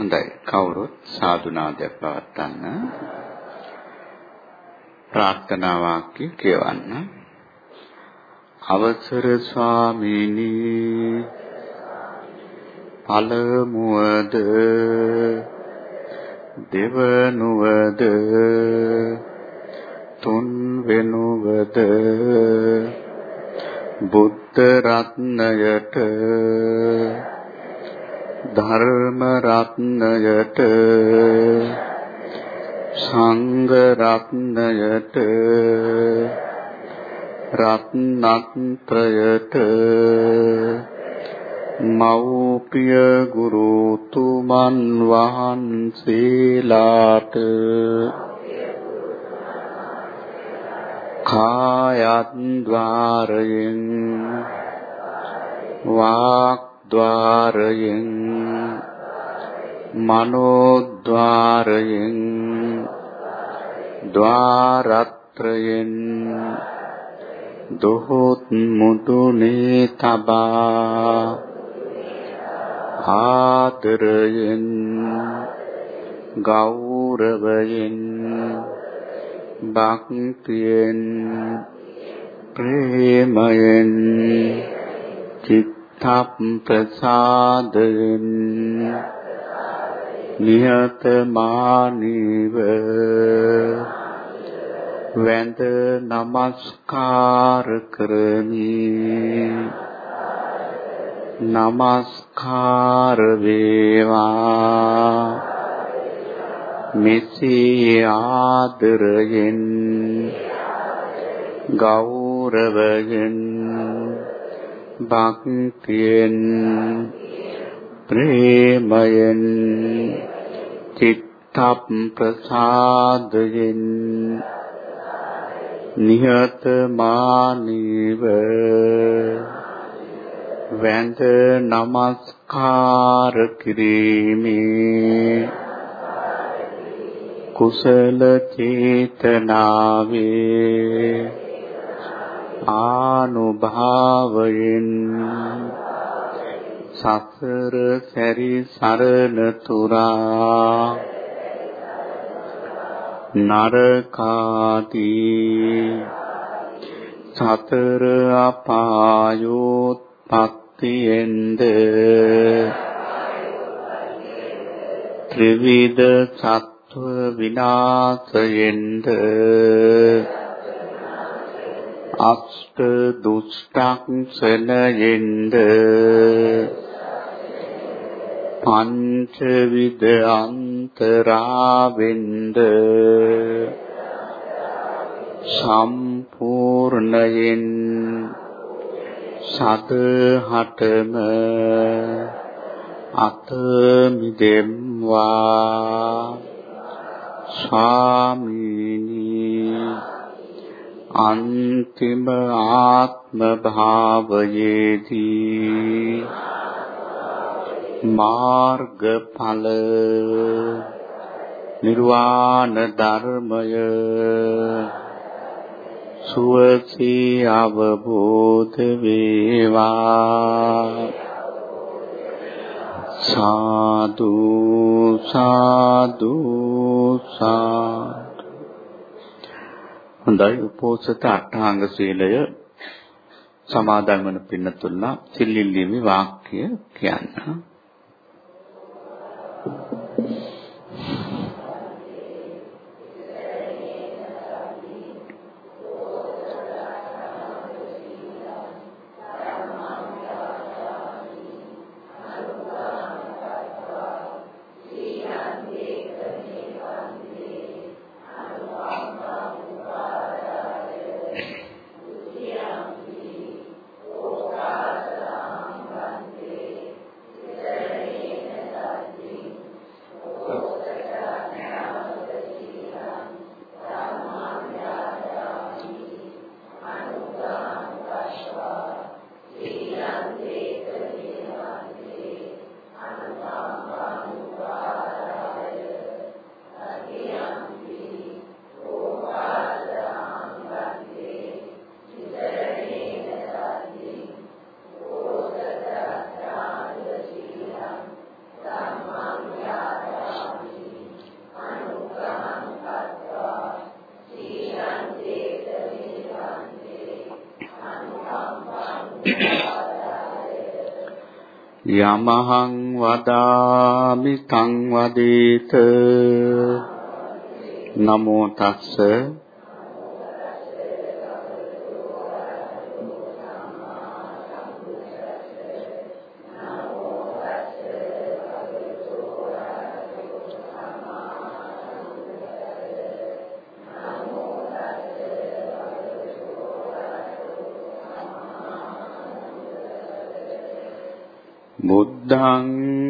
හොඳයි. කවුරුත් සාදුනාදයක් පවත්වන්න. ප්‍රාර්ථනා වාක්‍ය කියවන්න. අවසර ස්වාමීනි පළමුවද දෙවනුවද තුන් වෙනුවද බුද්ධ රත්නයට ධර්ම රත්නයට සංඝ රත්නයට රත්නත්‍රයට මෞපිය ගුරුතුමන් වහන්සේලාට කායත් ద్వාරයෙන් වාක් මනෝද්වාරයෙන් මනෝද්වාරයෙන් ద్వාරත්‍රයෙන් දොහොත් මුදුනේ තබා ආදරයෙන් ගෞරවයෙන් භක්තියෙන් ප්‍රේමයෙන් චිත්ත ප්‍රසාදයෙන් නිහතමානීව වැඳ නමස්කාර කරමි. නමස්කාර වේවා. මෙසේ ආදරයෙන් ගෞරවයෙන් භක්තියෙන් ප්‍රේමයෙන් චිත්ත ප්‍රසාදයෙන් නිහතමානීව වැඳ නමස්කාර කිරීමේ කුසල චේතනාවේ ආනුභාවයෙන් සසර සැරි සරණ තුරා නරකාදී සතර අපායෝත් පත්තියෙන්ද ත්‍රිවිධ සත්ව විනාශයෙන්ද අෂ්ට දුෂ්ටක්ෂණයෙන්ද පංචවිද අන්තරාවෙන්ද සම්පූර්ණයෙන් සතහටම අත මිදෙම්වා ස්වාමීනි අන්තිම ආත්ම භාවයේදී මාර්ගඵල නිර්වාණ ධර්මය සුවසී අවබෝධ වේවා. සාදු සාදු සාදු. හොඳයි උපෝසත අට්ඨාංග සීලය සමාදන් වන පින්නතුල්ලා සිල්ලිල්ලීමේ වාක්‍ය කියන්න. යමහං වදාමි තං වදේත නමෝ තස්ස බුද්ධං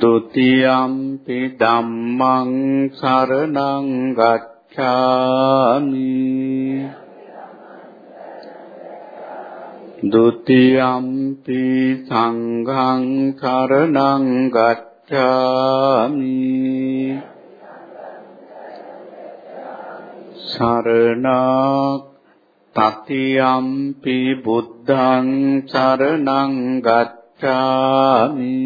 ගච්ඡාමි ဒ ුතියම්පි ධම්මං සරණං ගච්ඡාමි ဒ ුතියම්පි සංඝං සරණං ගච්ඡාමි සරණක් තතියම්පි බුද්ධං චරණං ගච්ඡාමි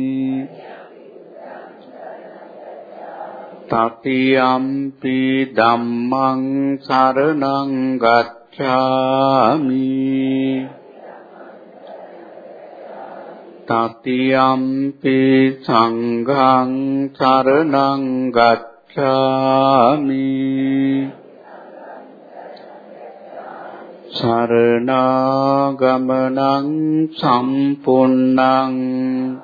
තතියම්පි ධම්මං සරණං ගච්ඡාමි තතියම්පි සංඝං සරණං ගච්ඡාමි සරණාගමනං සම්පුන්නං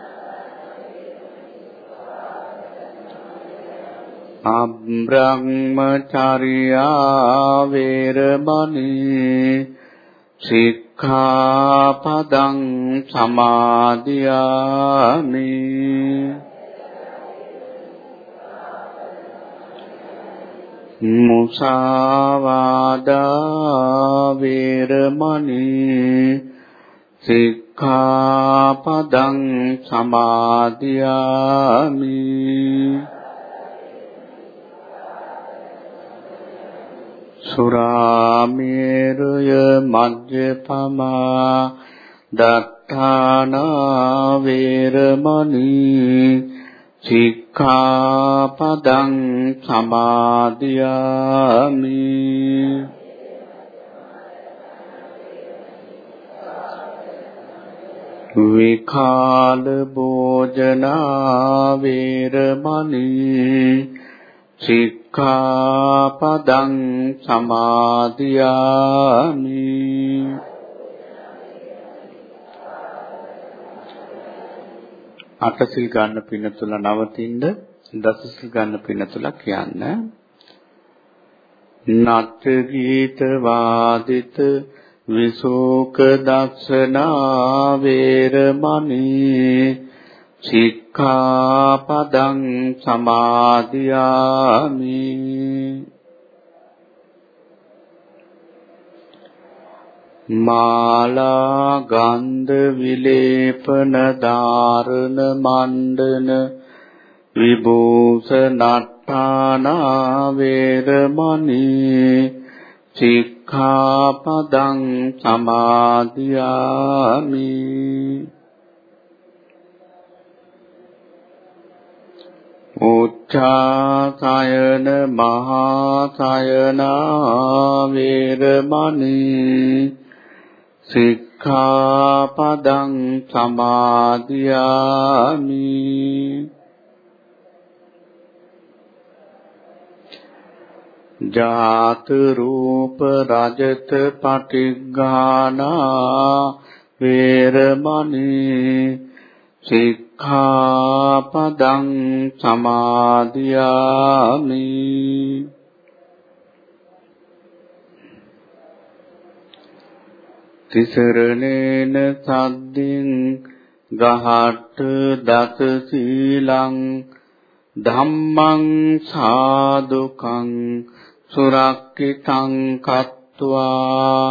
අබ්‍රහ්මචර්යා වේරමණී සික්ඛාපදං සමාදියාමි මුසාවාදා වේරමණී සික්ඛාපදං සමාදියාමි සුරාමේරය මජ්ජපමා දත්තානා වේරමණී සික්ඛාපදං සමාදියාමි විකාල භෝජනා වේරමණී සික්ඛාපදං සමාදියාමි। අටසිල් ගන්න පින්නතුල නවතින්න දසසිල් ගන්න පින්නතුල කියන්න। නත් ගීත වාදිත විසෝක දක්ෂනා වේරමණී සික්ඛාපදං සමාදියාමි। මාලා ගන්ධ විලේපන ධාරණ මණ්ඩන විභූෂණට්ඨානා වේරමණී සික්ඛාපදං සමාදියාමි। උච්චාසයන මහා සයනා වේරමණී සික්ඛාපදං සමාදියාමි ජාත රූප රජත පටිග්ගානා වේරමණී සික්ඛාපදං සමාදියාමි තිසරණේන සද්දින් ගහට දස සීලං ධම්මං සාදුකං සුරක්කිතං කତ୍වා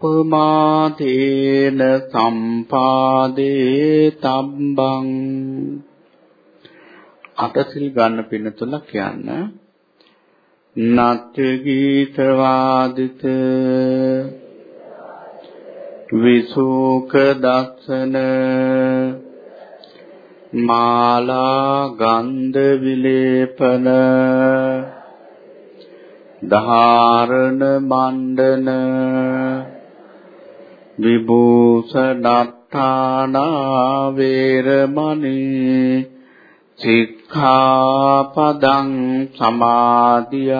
අප්පමාදේන සම්පාදේ තම්බං අටසිල් ගන්න පින්නතුල කියන්න නත්‍ය ගීත වාදිත විසුක දස්සන මාලා ගන්ධ විලේපන ධාරණ මණ්ඩන විභූෂණත්තාන වේරමණී සික්ඛාපදං සමාදියාමි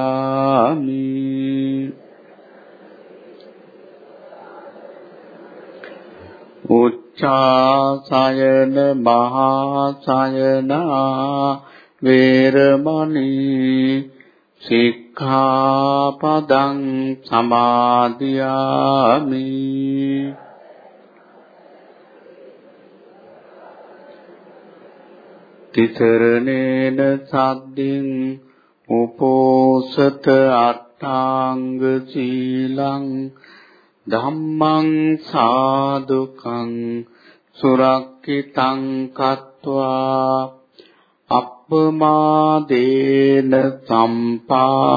උච්චාසයන මහාසයනා වේරමණී සික්ඛාපදං සමාදියාමි තිසරණේන සද්දින් උපෝසත අට්ඨාංග සීලං ධම්මං සාදුකං සුරක්කිතං කତ୍වා අප්පමාදේන සම්පා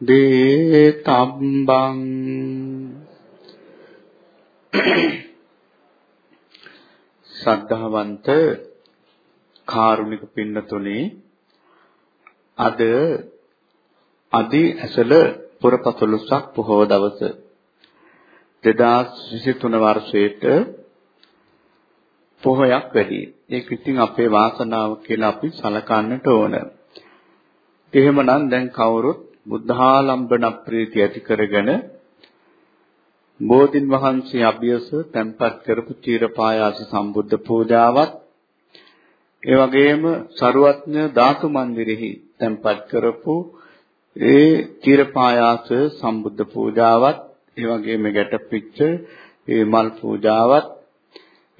දේතම්බං සද්ධාවන්ත කාරුණික පින්නතුනේ අද අදි ඇසල පුරපසළොස්වක පොහොව දවසේ. 2023 වර්ෂයේට පොහොයක් වැඩි. ඒක ඉතින් අපේ වාසනාව කියලා අපි සලකන්නට ඕන. එහෙමනම් දැන් කවුරුත් බුද්ධාලම්බන ප්‍රීතිය ඇති කරගෙන බෝධින් වහන්සේ අභියස තැන්පත් කරපු චීරපායාසි සම්බුද්ධ පූජාවත් ඒ වගේම සරුවත්න ධාතු මන්දිරෙහි තැන්පත් කරපු ඒ චීරපායාස සම්බුද්ධ පූජාවත් ඒ වගේම ගැටපිච්ච ඒ මල් පූජාවත්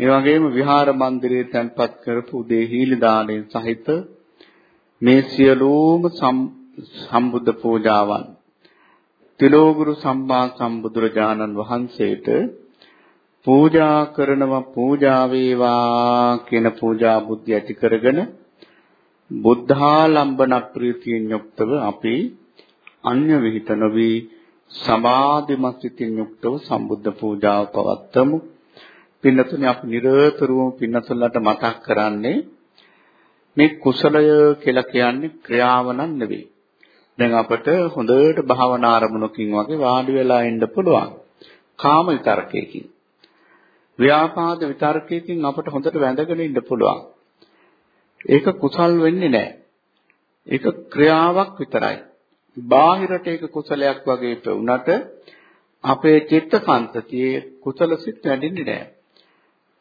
ඒ වගේම විහාර මන්දිරයේ තැන්පත් කරපු උදේ හීලි දාණයෙන් සහිත මේ සියලුම සම්බුද්ධ පූජාවන් තිලෝගුරු සම්මා සම්බුදුරජාණන් වහන්සේට පූජා කරනවා පූජා වේවා කියන පූජා බුද්ධිය ඇති කරගෙන බුද්ධාලම්බන ප්‍රීතියෙන් යුක්තව අපි අන්‍ය විහිත නොවි සමාධිමත් සිතින් යුක්තව සම්බුද්ධ පූජාව පවත්වමු. පින්නතුනි අපි නිරතුරුවම පින්නතුන්ලට මතක් කරන්නේ මේ කුසලය කියලා කියන්නේ ක්‍රියාව නම් නෙවෙයි. දැන් අපට හොඳට භාවනා ආරමුණකින් වගේ වාඩි වෙලා ඉන්න පුළුවන්. කාම විතරකයකින්. ව්‍යාපාද විතරකයකින් අපට හොඳට වැඳගෙන ඉන්න පුළුවන්. ඒක කුසල් වෙන්නේ නැහැ. ඒක ක්‍රියාවක් විතරයි. බාහිරට ඒක කුසලයක් වගේ පෙවුනට අපේ චිත්තසංතතියේ කුසල සිත් වැඩින්නේ නැහැ.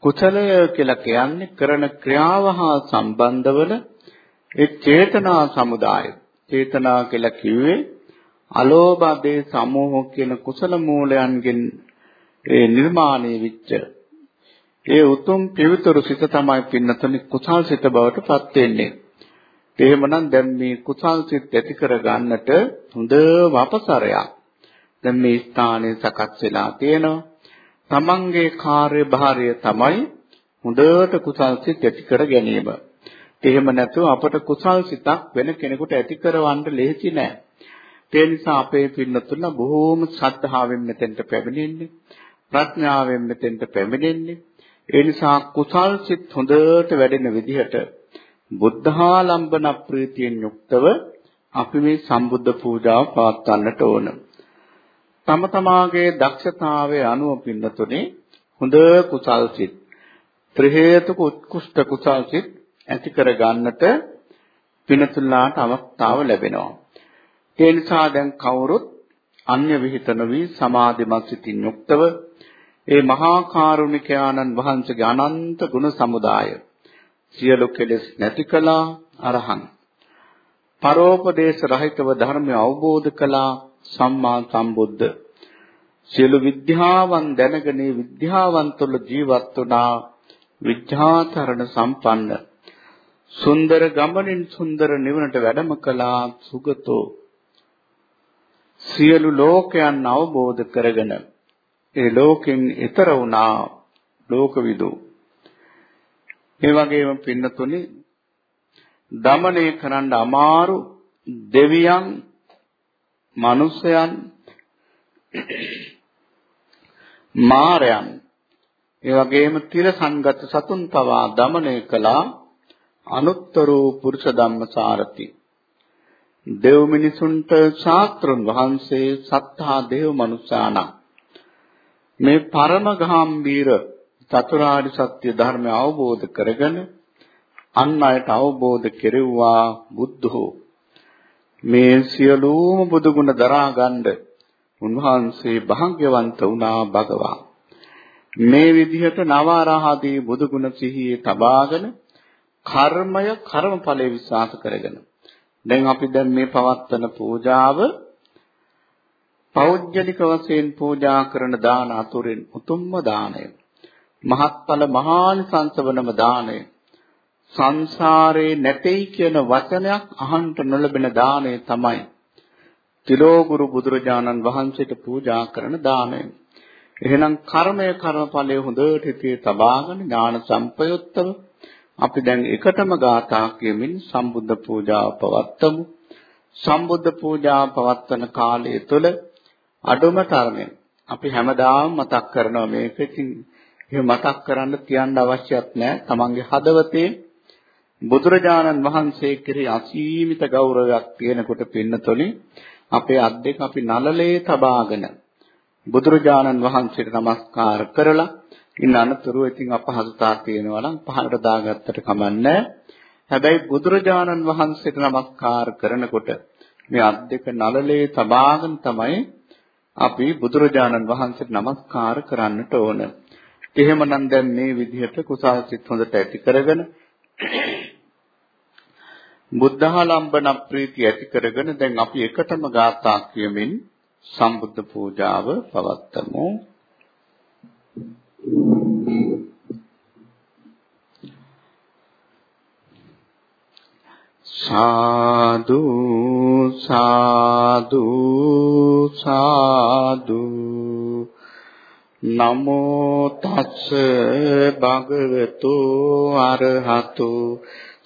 කුසලය කියලා කියන්නේ කරන ක්‍රියාව හා සම්බන්ධවල ඒ චේතනා සමුදාය. චේතනා කියලා කිව්වේ අලෝභ දේ සමෝහ කියන කුසල මූලයන්ගෙන් ඒ නිර්මාණය වෙච්ච ඒ උතුම් පිවිතුරු සිත තමයි පින්නතුනි කුසල් සිත බවට පත් වෙන්නේ. එහෙමනම් දැන් මේ කුසල් සිත් ඇති කර ගන්නට හොඳ වපසරයක්. දැන් මේ ස්ථානයේ සකස් වෙලා තියෙනවා. තමන්ගේ කාර්යභාරය තමයි හොඳට කුසල් සිත් ඇති කර ගැනීම. එහෙම නැතුව අපට කුසල් සිතක් වෙන කෙනෙකුට ඇති කරවන්න ලේසි නෑ. ඒ නිසා අපේ පින්නතුල බොහෝම ශ්‍රද්ධාවෙන් මෙතෙන්ට පැමිණෙන්නේ. ප්‍රඥාවෙන් මෙතෙන්ට පැමිණෙන්නේ. ඒ නිසා කුසල් සිත් හොඳට වැඩෙන විදිහට බුද්ධාලම්බන ප්‍රීතියෙන් යුක්තව අපි මේ සම්බුද්ධ පූජාව පවත්වන්නට ඕන. තම තමාගේ දක්ෂතාවයේ අනුව පින්නතුනේ හොඳ කුසල් සිත් ත්‍රි හේතුක උත්කෘෂ්ඨ කුසල් සිත් ඇති කර ගන්නට පිනතුල්ලාට අවස්ථාව ලැබෙනවා. ඒ නිසා දැන් කවුරුත් අන්‍ය විහිත නොවි සමාධිමත් සිතින් යුක්තව ඒ මහා කරුණික ආනන් වහන්සේගේ අනන්ත ගුණ සමුදාය සියලු කෙලෙස් නැති කළා අරහං පරෝපදේශ රහිතව ධර්මය අවබෝධ කළා සම්මා සම්බුද්ධ. සියලු විද්‍යාවන් දැනගෙන විද්‍යාවන් තුළ ජීවත් වුණා විද්‍යාතරණ සම්පන්න. සුන්දර ගමනින් සුන්දර නිවනට වැඩම කළා සුගතෝ. සියලු ලෝකයන් අවබෝධ කරගෙන ඒ ලෝකෙන් ඈතර වුණා ලෝකවිදු. ඒ වගේම පින්නතුනි දමණය කරන්න අමාරු දෙවියන් මනුස්සයන් මාරයන් ඒ වගේම තිර සංගත සතුන් පවා দমনය කළා. අනුත්තරෝ පුරුෂ ධම්මසාරති. දෙව් මිනිසුන්ට ශාස්ත්‍රන් වහන්සේ සත්තා දේව මනුස්සාන මේ පරම ගාම්භීර චතුරාර්ය සත්‍ය ධර්මය අවබෝධ කරගෙන අන් අයට අවබෝධ කෙරෙව්වා බුද්ධෝ. මේ සියලුම බුදු ගුණ දරා ගන්න උන්වහන්සේ භාග්‍යවන්ත වුණා භගවා. මේ විදිහට නවාරහදී බුදු ගුණ සිහියේ තබාගෙන කර්මය කර්මඵලයේ විශ්වාස කරගෙන දැන් අපි දැන් මේ පවත්වන පූජාව පෞද්ගලික වශයෙන් පූජා කරන දාන අතුරින් උතුම්ම දාණය මහත්ඵල මහානිසංස වනම දාණය සංසාරේ නැtei කියන වචනයක් අහන්න නොලබෙන දාණය තමයි තිලෝගුරු බුදුරජාණන් වහන්සේට පූජා කරන දාණය. එහෙනම් කර්මය කර්මඵලයේ හොඳට හිතේ තබාගෙන ඥාන සම්පයුත්තව අපි දැන් එකටම ගාථා කියමින් සම්බුද්ධ පූජාව පවත්වමු. සම්බුද්ධ පූජාව පවත්වන කාලය තුළ අඩුම තරමින් අපි හැමදාම මතක් කරනවා මේක ඉතින් එහෙම මතක් කරන්න තියන්න අවශ්‍යත් නැහැ. තමන්ගේ හදවතේ බුදුරජාණන් වහන්සේ කෙරෙහි අසීමිත ගෞරවයක් තියෙනකොට පින්නතොලි අපේ අත් දෙක අපි නලලේ තබාගෙන බුදුරජාණන් වහන්සේට নমස්කාර කරලා ඉන්න අනතුරුව ඉතින් අපහසුතා තියෙනවා නම් පහළට දාගත්තට කමන්නේ හැබැයි බුදුරජාණන් වහන්සේට নমස්කාර කරනකොට මේ අත් දෙක නලලේ තබාගෙන තමයි අපි බුදුරජාණන් වහන්සේට নমස්කාර කරන්නට ඕන. එහෙමනම් දැන් මේ විදිහට කුසල් සිත් හොඳට ඇති කරගෙන බුද්ධහලම්බන ප්‍රීතිය ඇති කරගෙන දැන් අපි එකටම ගාථා කියමින් සම්බුද්ධ පූජාව පවත්වමු. සාදු සාදු සාදු නමෝ තස්ස භගවතු අරහතු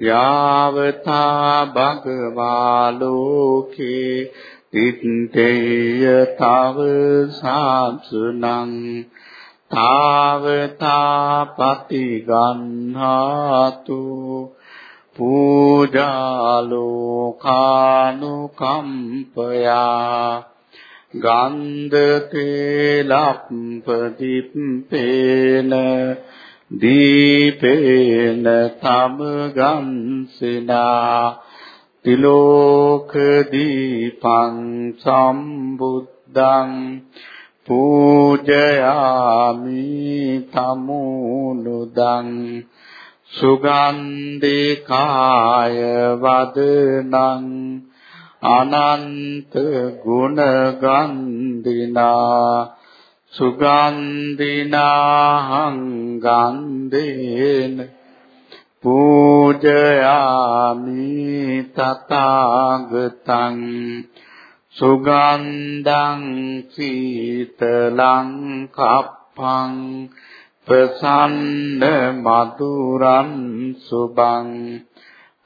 යාවතා භගවා ලෝකේ තිත්තේය තව සාසුනං තාවතා පතිගන්හාතු පූජාලෝකානුකම්පයා ගන්ධතේලප්පදිප්පේන දීපේන තමගන්සිනා තිලෝක දීපං සම්බුද්ධං පූජයාමි තමුනුදං සුගන්ධිකාය වදනං අනන්ත ගුණ ගන්දිනා සුගන්ධිනාහං ගන්ධේන පූජයාමි තථාගතං සුගන්ධං සීතලං කප්පං ප්‍රසන්න මధుරං සුබං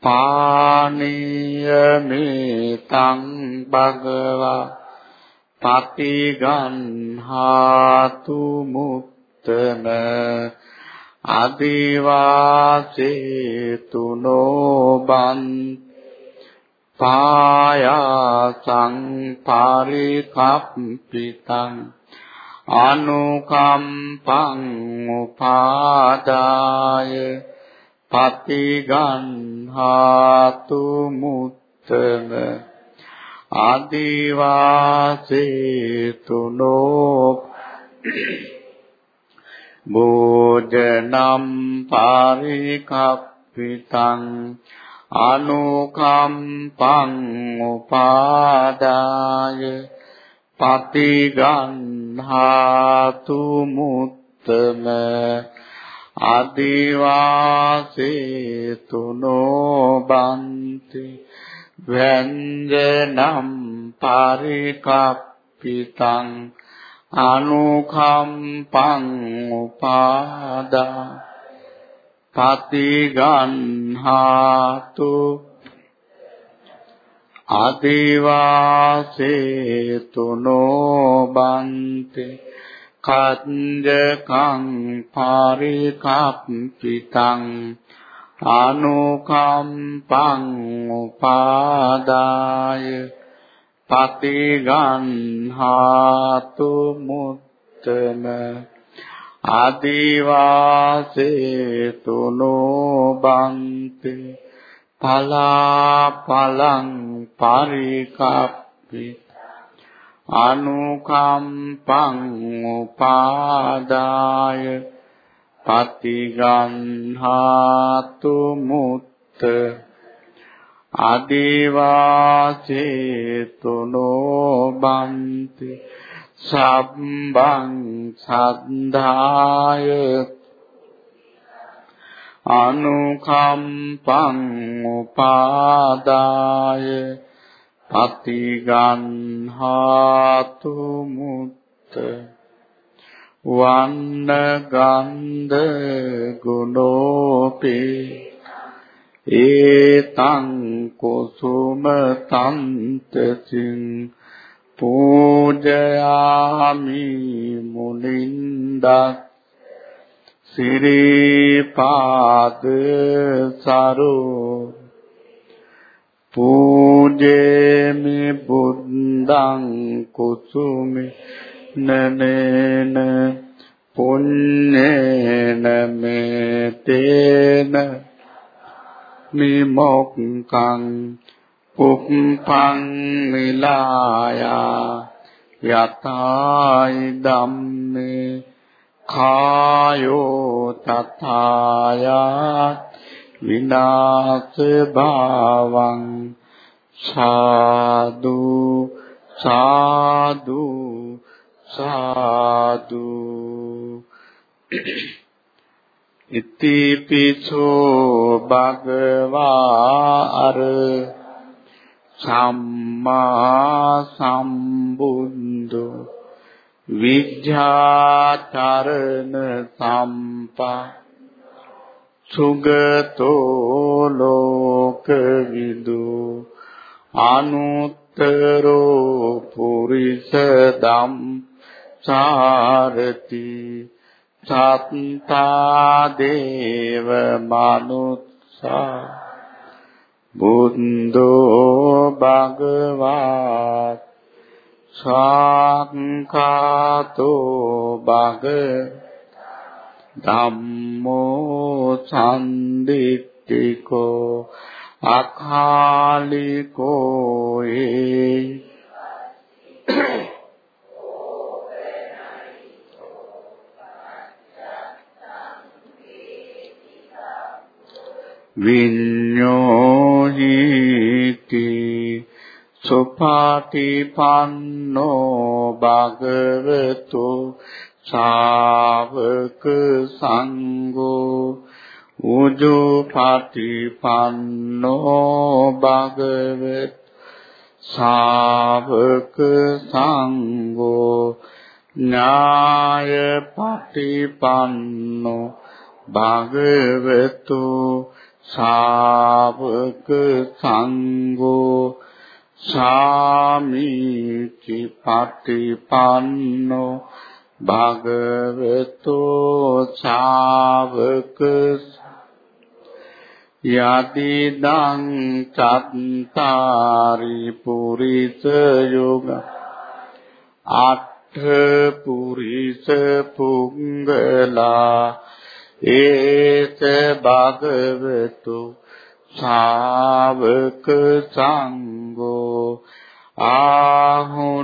පානීය මේතං භගවා පතිගන්හාතු මුත්තන අදිවාසේතු නොබන් පායාසං පරිකප්පිතං අනුකම්පං උපාදාය පතිගන්හාතු මුත්තම ආදිවාසේතුනෝ භෝජනම් පරිකප්පිතං අනුකම්පං උපාදාය පතිගන්හාතු මුත්තම ආදිවාසේතුනෝ බන්ති ව්‍යංජනම් පරිකප්පිතං අනුකම්පං උපාදා පතිගන්හාතු ආදිවාසේතුනෝ බන්තේ කංජකං පරිකප්පිතං අනුකම්පං උපාදාය පතිගන්හාතු මුත්තම ආදිවාසේතුනෝ බන්ති පලාපලං පරිකප්පිත අනුකම්පං උපාදාය පතිගන්හාතු මුත්ත ආදිවාසේතුනෝ බන්ති සබ්බං සද්ධාය අනුකම්පං උපාදාය පතිගන්හාතු මුත්ත වන්න ගන්ධ ගුණෝපේ ඒතං කුසුම තන්තසින් පූජයාමි මුනින්දක් සිරිපාද සරෝ පූජේමි බුද්ධං කුසුමි නනේන පුඤ්ඤේන මේතේන නිමොක්ඛං පුප්පං මිලායා යතයි ධම්මේ කායෝ තථායත් විනාශ භාවං සාදු සාදු සාදු ඉතිපිසෝ භගවා අර සම්මා සම්බුද්ධෝ විජ්ජාචරණ සම්පා සුගතෝ ලෝකවිදු අනුත්තරෝ පුරිස ධම් සාරති සත්තා දේව මනුත්සා බුද්ධෝ භගවා සාංකාතෝ භගවා ධම්මෝ සම්දිත්තිකෝ අකාලිකෝ ඒ විඤ්ඤෝහිති සුපාටිපන්නෝ භගවතු ශාවක සංඝෝ උජුපටිපන්නෝ භගවත් ශාවක සංඝෝ ඥාය පටිපන්නෝ භගවතු ශාවක සංඝෝ සාමිචි පටිපන්නෝ භගවතෝ ශාවක යතිදං චත්තාරි පුරිස යෝග අට්ඨ පුරිස පුංගලා ඒත භගවතු ශාවක සංඝෝ ආහුනේයෝ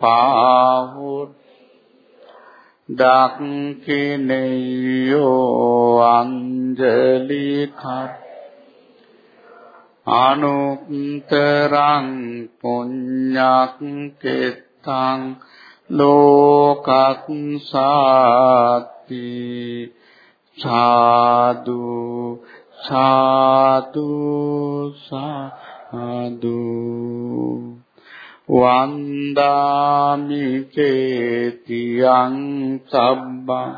පාහුත් දක්ඛිනේයෝ අංජලි කර අනුත්තරං පුඤ්ඤක් කෙත්තං ලෝකත් සාති සාදු සාදු සාදු වන්දාමි චේතියං සබ්බං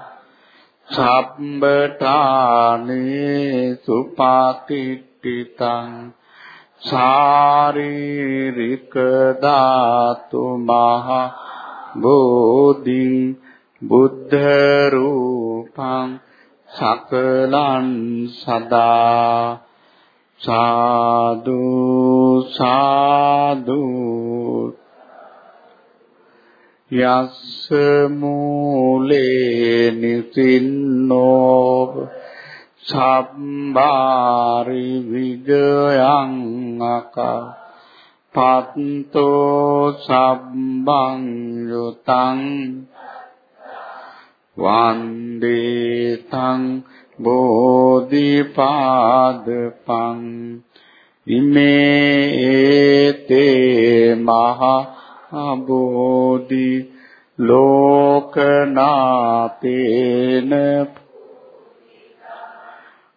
සම්බඨානේ සුපාතිට්ඨිතං ශාරීරික ධාතු මහ බෝධින් බුද්ධ රූපං සකලං සදා සාදු සාදු යස්ස මූලේ නිසින්නෝ සම්බාරි විජයං අකා පත්තෝ සම්බං යුතං වන්දේ තං බෝධිපාදපං ඉමේ මහ බෝධි ලෝකනාතේන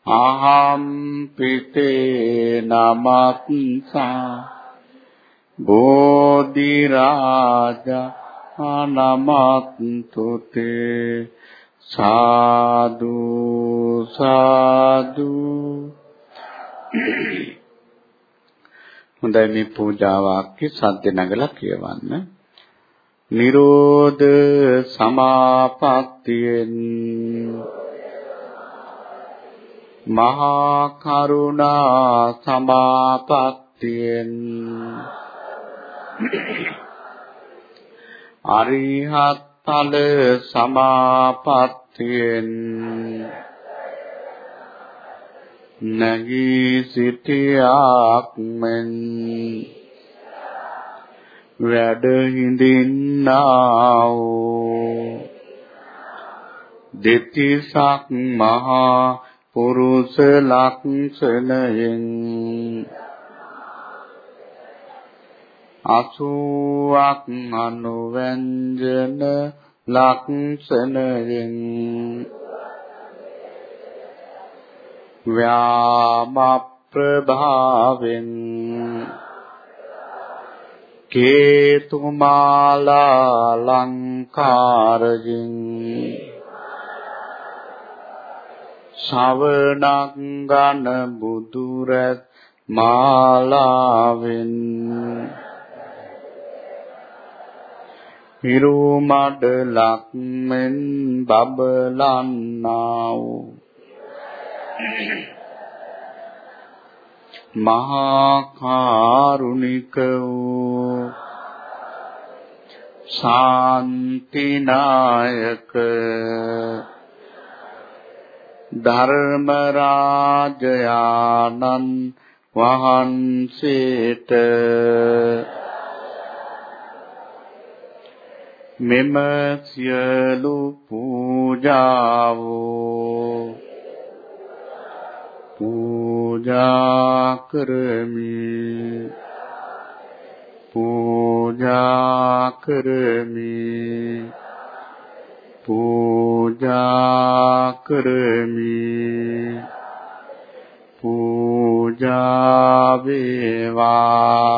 අහම් පිතේ නමත්සා බෝධි රාජා නමත්තුතේ සාදු සාදු. හොඳයි මේ පූජා වාක්‍ය සද්ද නගලා කියවන්න. නිරෝධ සමාපත්තියෙන් මහා කරුණා සමාපත්තියෙන් අරිහත් ඵල සමාපත්තියෙන් නැගී සිටියාක් මෙන් වැඩ හිඳින්නා වූ දෙතිසක් මහා පුරුෂ ලක්ෂණයෙන් අසුවක් අනුවැංජන ලක්ෂණයෙන් ව්‍යාම ප්‍රභාවෙන් කේතුමාලා ලංකාරයෙන් ශවණං ගන බුදුරත් මාලාවෙන් හිරු මඩලක් මෙන් බබලන්නා වූ මහා කාරුණික වූ ශාන්තිනායක. ධර්ම රාජයානන් වහන්සේට මෙම සියලු පූජාවෝ පූජා කරමි. පූජා කරමි. පූජා කරමි. පූජා වේවා.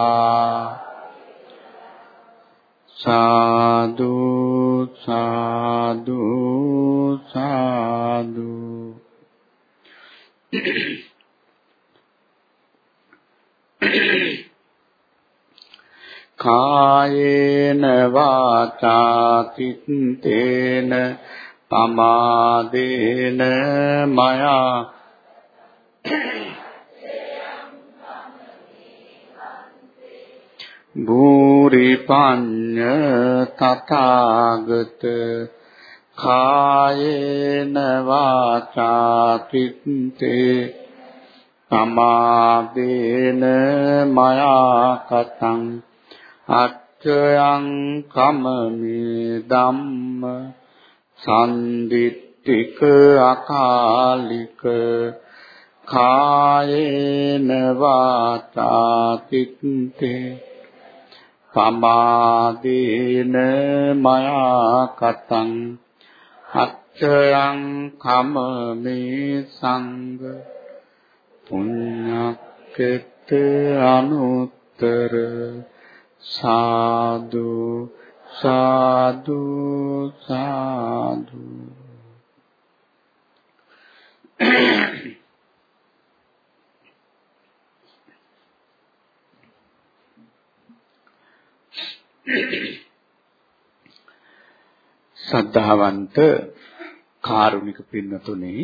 සාදු සාදු සාදු. කායේන වාචා තිත්තේන පමාදේන මයා භූරි පඤ්ඤ තථාගත කායේන වාචා තිත්තේ සමාදේන මයා කතං අච්චයං කමමි ධම්ම සම්දිත්තික අකාලික කායේන වාචා තිත්තේ සමාදේන මයා කතං අච්චයං කමමේ සංඝ පුඤ්ඤක්කෙත් අනුත්තර සාදු සාදු සාදු. සද්ධාවන්ත කාරුණික පින්නතුනේ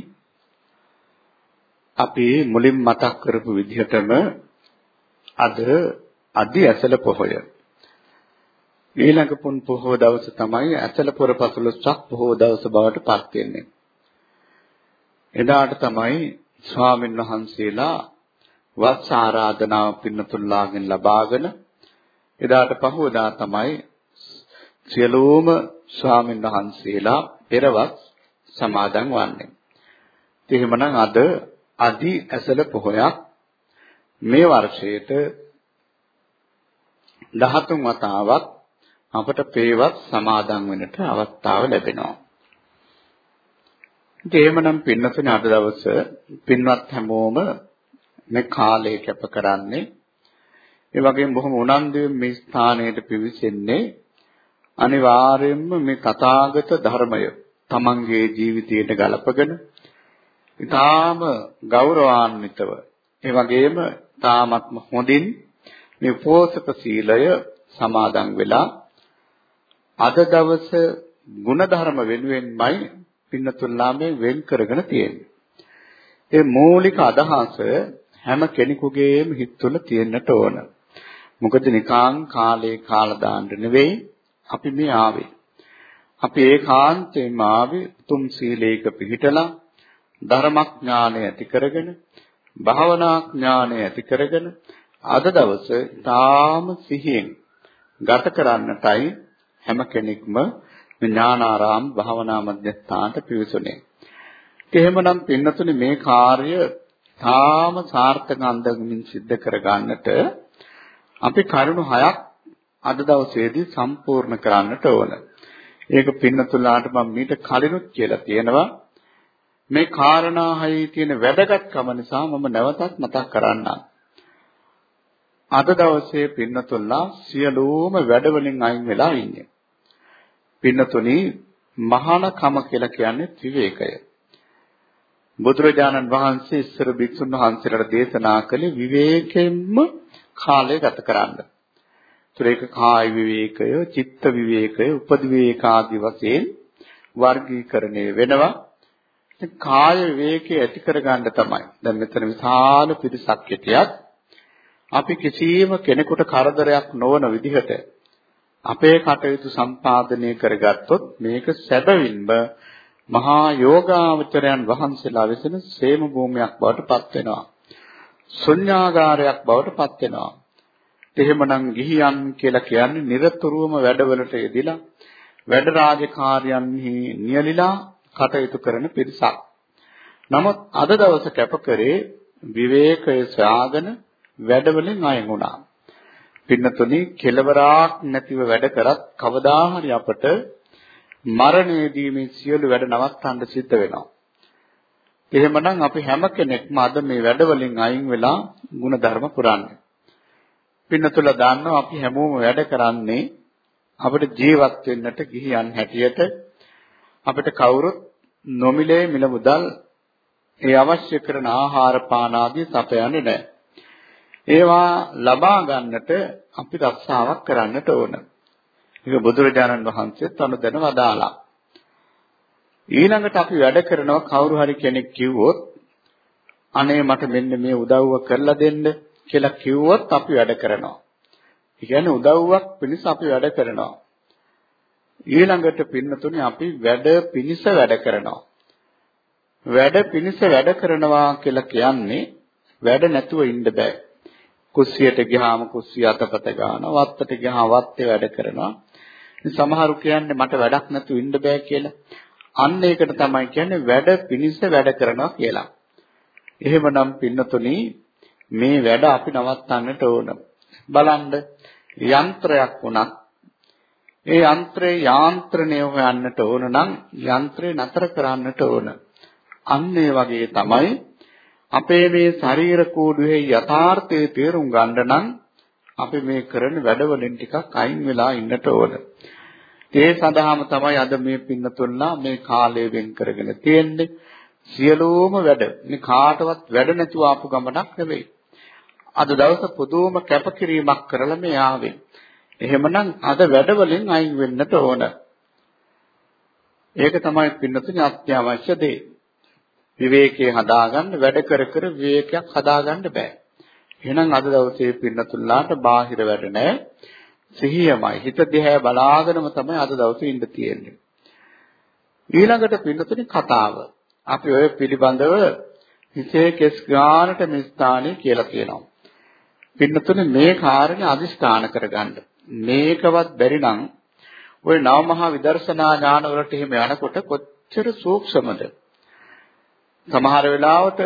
අපි මුලින් මතක් කරපු විදිහටම අද අදි ඇසල පොහොය. ඊළඟ පුන් පොහොව දවස තමයි ඇසල පොර පසළොස්වක පොහොව දවස බවට පත් වෙන්නේ. එදාට තමයි ස්වාමින් වහන්සේලා වස් ආරාධනාව පින්නතුල්ලාගෙන් ලබාගෙන එදාට පහවදා තමයි සියලුම ස්වාමින් වහන්සේලා පෙරවත් සමාදන් වන්නේ. එහෙමනම් අද අදි ඇසල පොහොයක් මේ වර්ෂයේට 13 වතාවක් අපට පේවත් සමාදන් වෙන්නට අවස්ථාව ලැබෙනවා. ඉතින් එහෙමනම් පින්නතුනේ අද දවස පින්වත් හැමෝම මේ කාලය කැප කරන්නේ ඒ වගේම බොහොම උනන්දුවෙන් මේ ස්ථානයට පිවිසෙන්නේ අනිවාර්යයෙන්ම මේ තථාගත ධර්මය තමන්ගේ ජීවිතයට ගලපගෙන ඊටාම ගෞරවාන්විතව ඒ වගේම තාමත්ම හොඳින් මේ උපෝසක සීලය සමාදන් වෙලා අද දවස ಗುಣධර්ම වෙනුවෙන්මයි පින්නතුල්ලා මේ වෙන් කරගෙන තියෙන්නේ. ඒ මූලික අදහස හැම කෙනෙකුගේම හිත තුළ තියෙන්නට ඕන. මොකද නිකාං කාලේ කාල දාන්න නෙවෙයි අපි මේ ආවේ. අපි ඒකාන්තයෙන්ම ආවේ තුම් සීලයක පිළිටලා ධර්මඥානය ඇති කරගෙන භාවනා ඥානය ඇති කරගෙන අද දවස තාම සිහියෙන් ගත කරන්නටයි හැම කෙනෙක්ම ඥානාරාම භාවනා මධ්‍යස්ථානට පිවිසුනේ. එහෙමනම් පින්නතුනේ මේ කාර්ය තාම සාර්ථක අන්දමින් සිද්ධ කරගන්නට අපි කරුණු හයක් අද දවසේදී සම්පූර්ණ කරන්නට ඕන. ඒක පින්නතුලාට මම මීට කලිනුත් කියලා තියෙනවා. මේ කාරණා හයේ තියෙන වැදගත්කම නිසා මම නැවතත් මතක් කරන්නම්. අද දවසේ පින්නතුල්ලා සියලුම වැඩවලින් අයින් වෙලා ඉන්නේ. පින්නතුනි මහානකම කියලා කියන්නේ විවේකය. බුදුරජාණන් වහන්සේ ඉස්සර භික්ෂුන් වහන්සේලාට දේශනා කළේ විවේකයෙන්ම කාලය ගත කරන්න. ඒතර ඒක කාය විවේකය, චිත්ත විවේකය, උපදිවේක ආදී වශයෙන් වර්ගීකරණය වෙනවා. කාය විවේකයේ ඇති කරගන්න තමයි. දැන් මෙතන විශාල පිරිසක් හිටියත් අපි කිසියම් කෙනෙකුට කරදරයක් නොවන විදිහට අපේ කටයුතු සම්පාදනය කරගත්තොත් මේක සැබවින්ම මහා යෝගාවචරයන් වහන්සේලා විසින සේම භූමියක් බවට පත් වෙනවා. ශුන්‍යාගාරයක් බවට පත් වෙනවා. එහෙමනම් ගිහියන් කියලා කියන්නේ নিরතුරුවම වැඩවලට යෙදিলা වැඩ රාජකාරියන්හි නියලිලා කටයුතු කරන පිරිසක්. නමුත් අද දවස කැපකරේ විවේකය සාගන වැඩවලින් අයින් වුණා. පින්නතුනි කෙලවරක් නැතිව වැඩ කරත් කවදා හරි අපට මරණයේදී මේ සියලු වැඩ නවත්තන්න සිද්ධ වෙනවා. එහෙමනම් අපි හැම කෙනෙක්ම අද මේ වැඩවලින් අයින් වෙලා ಗುಣධර්ම පුරන්නේ. පින්නතුල දන්නවා අපි හැමෝම වැඩ කරන්නේ අපිට ජීවත් වෙන්නට ගිහියන් හැටියට අපිට කවුරුත් නොමිලේ මිල මුදල් ඒ අවශ්‍ය කරන ආහාර පාන ආදී සපයන්නේ නැහැ. ඒවා ලබා ගන්නට අපි රක්ෂාවක් කරන්නට ඕන. ඒක බුදුරජාණන් වහන්සේත් අනුදැන වදාලා. ඊළඟට අපි වැඩ කරනවා කවුරු හරි කෙනෙක් කිව්වොත් අනේ මට මෙන්න මේ උදව්ව කරලා දෙන්න කියලා කිව්වොත් අපි වැඩ කරනවා. ඒ කියන්නේ උදව්වක් පිණිස අපි වැඩ කරනවා. ඊළඟට පින්නතුනේ අපි වැඩ පිණිස වැඩ කරනවා. වැඩ පිණිස වැඩ කරනවා කියලා කියන්නේ වැඩ නැතුව ඉන්න බෑ. කුස්සියට ගියාම කුස්සිය අතපත ගන්නවා, වත්තට ගියාම වත්තේ වැඩ කරනවා. සමහරු කියන්නේ මට වැඩක් නැතුව ඉන්න බෑ කියලා. අන්න ඒකට තමයි කියන්නේ වැඩ පිණිස වැඩ කරනවා කියලා. එහෙමනම් පින්නතුනි මේ වැඩ අපි නවත්තන්නට ඕන. බලන්න යන්ත්‍රයක් වුණත් ඒ යන්ත්‍රේ යාන්ත්‍රණය හොයන්නට ඕන නම් යන්ත්‍රේ නතර කරන්නට ඕන. අන්න ඒ වගේ තමයි අපේ මේ ශරීර කෝඩුවේ යථාර්ථය තේරුම් ගන්න නම් අපි මේ කරන වැඩවලින් ටිකක් අයින් වෙලා ඉන්නට ඕන. ඒ සඳහාම තමයි අද මේ පින්නතුල්ලා මේ කාලය වෙන් කරගෙන තියෙන්නේ. සියලුම වැඩ මේ කාටවත් වැඩ නැතුව ආපු ගමනක් නෙවෙයි. අද දවස පුදුම කැපකිරීමක් කරලා මේ ආවේ. එහෙමනම් අද වැඩවලින් අයින් වෙන්නට ඕන. ඒක තමයි පින්නතුනි අත්‍යවශ්‍ය දේ. විවේකයේ හදාගන්න වැඩ කර කර විවේකයක් හදාගන්න බෑ. එහෙනම් අද දවසේ පින්නතුල්ලාට බාහිර වැඩ නැහැ. සිහියමයි. හිත දිහා බලාගෙනම තමයි අද දවසේ ඉන්න තියෙන්නේ. ඊළඟට පින්නතුනි කතාව. අපි ඔය පිළිබඳව හිතේ කෙස් ගානට මේ ස්ථානේ කියලා කියනවා. පින්නතුනේ මේ කාරණේ අදිස්ථාන කරගන්න. මේකවත් බැරි නම් ওই නවමහා විදර්ශනා ඥාන වලට එහෙම යනකොට කොච්චර සූක්ෂමද? සමහර වෙලාවට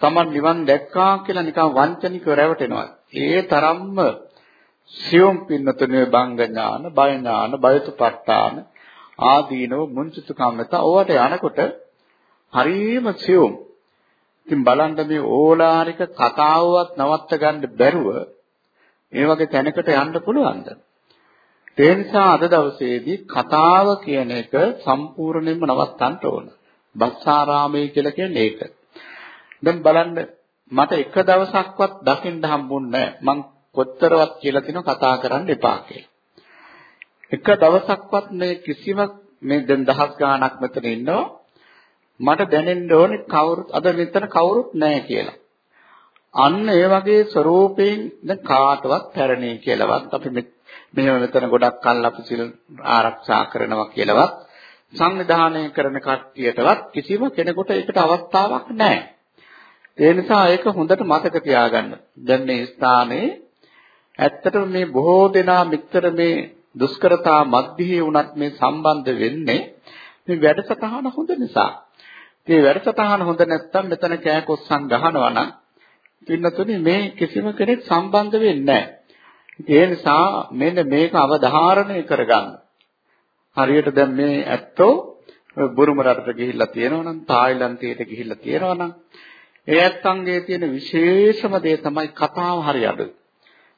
තමන් නිවන් දැක්කා කියලා නිකන් වංචනිකව රැවටෙනවා. ඒ තරම්ම සියුම් පින්නතුනේ බංග ඥාන, බය ඥාන, බයතුපත්තාන ආදීනව මුංචිත කම්මත ඕවට යනකොට හරිම සියුම්. ඉතින් බලන්න මේ ඕලාරික කතාවවත් නවත්ත ගන්න බැරුව මේ වගේ තැනකට යන්න පුළුවන්ද? ඒ නිසා අද දවසේදී කතාව කියන එක සම්පූර්ණයෙන්ම නවත්තන්න ඕන. බස්සාරාමයේ කියලා කියන්නේ ඒක. දැන් බලන්න මට එක දවසක්වත් දකින්න හම්බුන්නේ නැහැ. මං කොතරවත් කියලා තිනව කතා කරන්න එපා කියලා. එක දවසක්වත් මේ කිසිම මේ දැන් දහස් ගාණක් මෙතන ඉන්නවා මට දැනෙන්න ඕනේ කවුරුත් අද මෙතන කවුරුත් නැහැ කියලා. අන්න ඒ වගේ ස්වરૂපයෙන් දැන් කාටවත් පැරණි කියලාවත් අපි මෙහෙම මෙතන ගොඩක් කල් අපි සිල් ආරක්ෂා කරනවා කියලාවත් සංවිධානය කරන කට්ටියටවත් කිසිම කෙනෙකුට ඒකට අවස්ථාවක් නැහැ. ඒ නිසා ඒක හොඳට මතක තියාගන්න. දැන් මේ ස්ථානයේ ඇත්තටම මේ බොහෝ දෙනා මිත්‍ර මේ දුෂ්කරතා මැදිහේ වුණත් මේ සම්බන්ධ වෙන්නේ මේ වැඩසටහන හොඳ නිසා. මේ වැඩසටහන හොඳ නැත්නම් මෙතන කෑකොස්සන් ගහනවා නම් පින්නතුනි මේ කිසිම කෙනෙක් සම්බන්ධ වෙන්නේ නැහැ. ඒ නිසා මෙන්න මේක අවධාරණය කරගන්න. හරියට දැන් මේ ඇත්තෝ බුරුම රටට ගිහිල්ලා තියෙනවා නම් තායිලන්තයට ගිහිල්ලා තියෙනවා නම් ඒ ඇත්තන්ගේ තියෙන විශේෂම දේ තමයි කතාව හරි අඩුයි.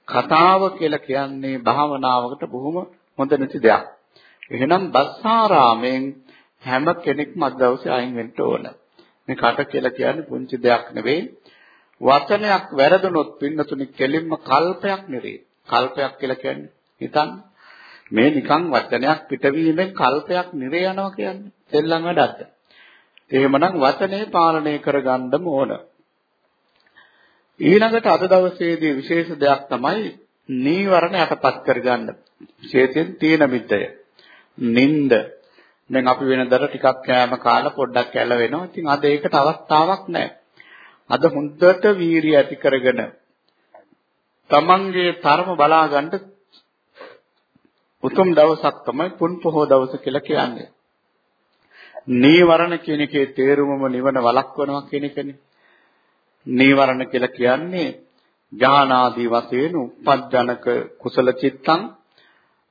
කතාව කියලා කියන්නේ භාවනාවකට බොහොම හොඳ නැති දෙයක්. එහෙනම් බස්සාරාමෙන් හැම කෙනෙක්ම අද දවසේ අයින් වෙන්න ඕන. මේ කට කියලා කියන්නේ පුංචි දෙයක් නෙවෙයි. වචනයක් වැරදුනොත් පින්නතුනි කෙලින්ම කල්පයක් නෙවෙයි. කල්පයක් කියලා කියන්නේ හිතන්න. මේ නිකන් වචනයක් පිටවීමෙන් කල්පයක් නිරේ යනවා කියන්නේ දෙල්ලම් වැඩක්ද? එහෙමනම් වචනේ පාලනය කරගන්නම ඕන. ඊළඟට අද දවසේදී විශේෂ දෙයක් තමයි නීවරණ යටපත් කරගන්න. විශේෂයෙන් තීන මිද්දය. නිନ୍ଦ දැන් අපි වෙනදට ටිකක් කෑම කාලා පොඩ්ඩක් කැල වෙනවා. ඉතින් අද ඒකට අවස්ථාවක් නැහැ. අද හොඳට වීරිය ඇති කරගෙන තමන්ගේ තරම බලා ගන්න උතුම් දවසක් තමයි පුන් පොහෝ දවස කියලා කියන්නේ. නීවරණ කියන එකේ තේරුමම නිවන වළක්වනවා කියන එකනේ. නීවරණ කියලා කියන්නේ ඥානාදී වශයෙන් උපජ්ජනක කුසල චිත්තං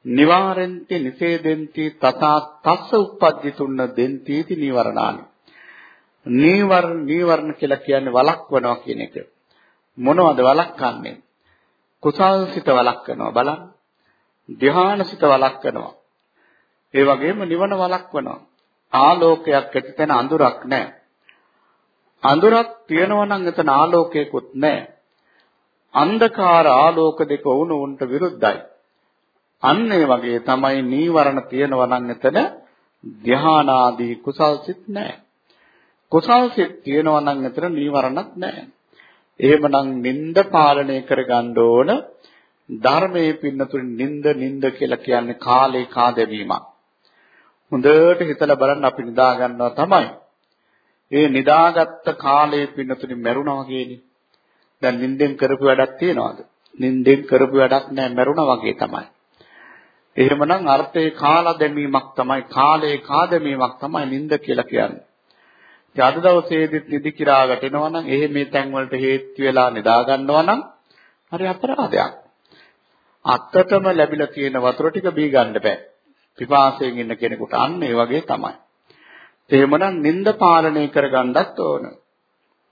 නිවාරෙන්ති නිසේදෙන්ති තථා තස්ස උපජ්ජිතුන්න දෙන්ති इति නීවරණානි. නීවරණ නීවරණ කියලා කියන්නේ වළක්වනවා කියන එක. මොනවද වළක්වන්නේ? කුසල්සිත වළක්වනවා බලන්න. ධ්‍යානසිත වළක්වනවා. ඒ වගේම නිවන වළක්වනවා. ආලෝකයක් ඇතිතැන අඳුරක් නැහැ. අඳුරක් තියෙනවා නම් එතන ආලෝකයකුත් නැහැ. අන්ධකාර ආලෝක දෙක වුණ උන්ට විරුද්ධයි. අන්න ඒ වගේ තමයි නීවරණ තියෙනවා නම් එතන ධානාදී කුසල්සිත නැහැ. කුසල්සිත තියෙනවා නම් එතන නීවරණත් නැහැ. එහෙමනම් නිନ୍ଦ පාලනය කරගන්න ඕන ධර්මයේ පින්නතුන් නිନ୍ଦ නිନ୍ଦ කියලා කියන්නේ කාලේ කාදවීමක්. හොඳට හිතලා බලන්න අපි නිදා ගන්නවා තමයි. ඒ නිදාගත්ත කාලයේ පින්නතුනි මැරුණා වගේනේ. දැන් නිින්දෙන් කරපු වැඩක් තියනවාද? නිින්දෙන් කරපු වැඩක් නැහැ මැරුණා වගේ තමයි. එහෙමනම් අර්ථේ කාලා දැමීමක් තමයි කාලේ කාදැමීමක් තමයි නිින්ද කියලා කියන්නේ. ඉතින් අද දවසේදීත් නිදි කිරා වැටෙනවා නම් එහෙ මේ තැන් වලට හේතු වෙලා නිදා ගන්නවා නම් හරි අපරාධයක්. අත්තටම ලැබිලා තියෙන වතුර ටික බී ගන්න බෑ. පිපාසයෙන් ඉන්න කෙනෙකුට අන්න ඒ වගේ තමයි. එහෙමනම් නිନ୍ଦ පාලනය කරගන්නත් ඕන.